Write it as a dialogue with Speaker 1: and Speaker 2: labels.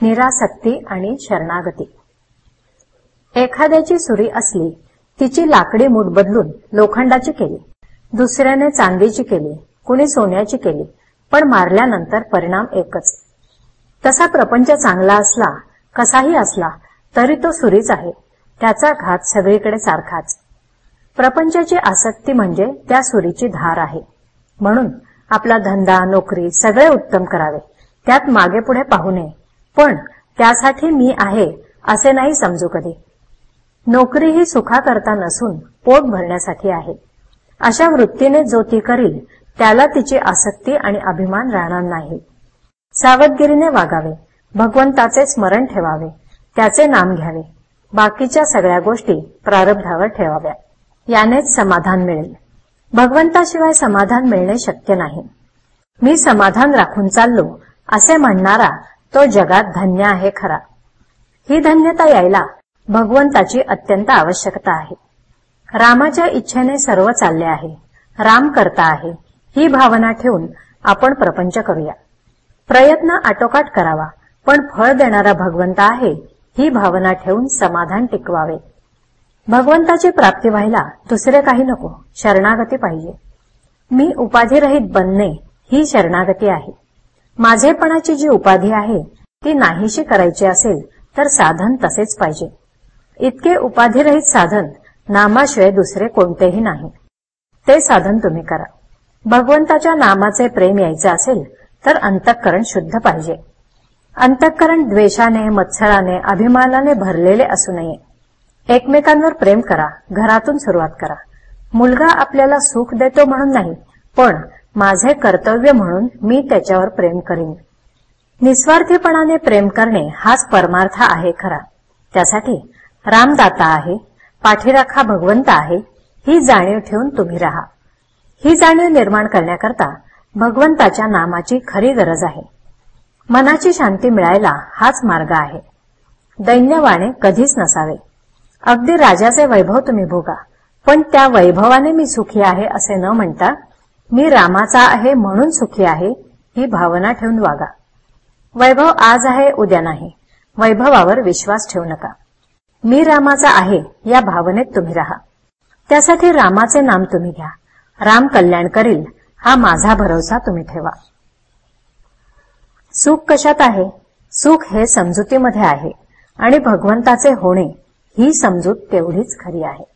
Speaker 1: निरासक्ती आणि शरणागती. एखाद्याची सुरी असली तिची लाकडी मूठ बदलून लोखंडाची केली दुसऱ्याने चांदीची केली कुणी सोन्याची केली पण मारल्यानंतर परिणाम एकच. तसा प्रपंच चांगला असला कसाही असला तरी तो सुरीच आहे त्याचा घात सगळीकडे सारखाच. प्रपंचाची आसक्ती म्हणजे त्या सुरीची धार आहे. म्हणून आपला धंदा नोकरी सगळे उत्तम करावे त्यात मागे पुढे पाहू नये. पण त्यासाठी मी आहे असे नाही समजू कधी. नोकरी ही सुखाकरता नसून पोट भरण्यासाठी आहे. अशा वृत्तीने जो ती करील त्याला तिची आसक्ती आणि अभिमान राहणार नाही. सावधगिरीने वागावे भगवंताचे स्मरण ठेवावे त्याचे नाम घ्यावे बाकीच्या सगळ्या गोष्टी प्रारब्धावर ठेवाव्या. यानेच समाधान मिळेल. भगवंताशिवाय समाधान मिळणे शक्य नाही. मी समाधान राखून चाललो असे म्हणणारा तो जगात धन्य आहे खरा. ही धन्यता यायला भगवंताची अत्यंत आवश्यकता आहे. रामाच्या इच्छेने सर्व चालले आहे. राम करता आहे. ही भावना ठेवून आपण प्रपंच करूया. प्रयत्न आटोकाट करावा पण फळ देणारा भगवंत आहे ही भावना ठेवून समाधान टिकवावे. भगवंताची प्राप्ती व्हायला दुसरे काही नको शरणागती पाहिजे. मी उपाधिरहित बनणे ही शरणागती आहे. माझेपणाची जी उपाधी आहे ती नाहीशी करायची असेल तर साधन तसेच पाहिजे. इतके उपाधिरहित साधन नामाशिवाय दुसरे कोणतेही नाही. ते साधन तुम्ही करा. भगवंताच्या नामाचे प्रेम यायचे असेल तर अंतःकरण शुद्ध पाहिजे. अंतःकरण द्वेषाने मत्सराने अभिमानाने भरलेले असू नये. एकमेकांवर प्रेम करा घरातून सुरुवात करा. मुलगा आपल्याला सुख देतो म्हणून नाही पण माझे कर्तव्य म्हणून मी त्याच्यावर प्रेम करीन. निस्वार्थीपणाने प्रेम करणे हाच परमार्थ आहे खरा. त्यासाठी रामदाता आहे पाठीराखा भगवंत आहे ही जाणीव ठेवून तुम्ही राहा. ही जाणीव निर्माण करण्याकरता भगवंताच्या नामाची खरी गरज आहे. मनाची शांती मिळायला हाच मार्ग आहे. दैन्यवाणे कधीच नसावे. अगदी राजाचे वैभव तुम्ही भोगा पण त्या वैभवाने मी सुखी आहे असे न म्हणता मी रामाचा आहे म्हणून सुखी आहे ही भावना ठेवून वागा. वैभव आज आहे उद्या नाही. वैभवावर विश्वास ठेवू नका. मी रामाचा आहे या भावनेत तुम्ही राहा. त्यासाठी रामाचे नाम तुम्ही घ्या. राम कल्याण करील हा माझा भरोसा तुम्ही ठेवा. सुख कशात आहे? सुख हे समजुतीमध्ये आहे आणि भगवंताचे होणे ही समजूत तेवढीच खरी आहे.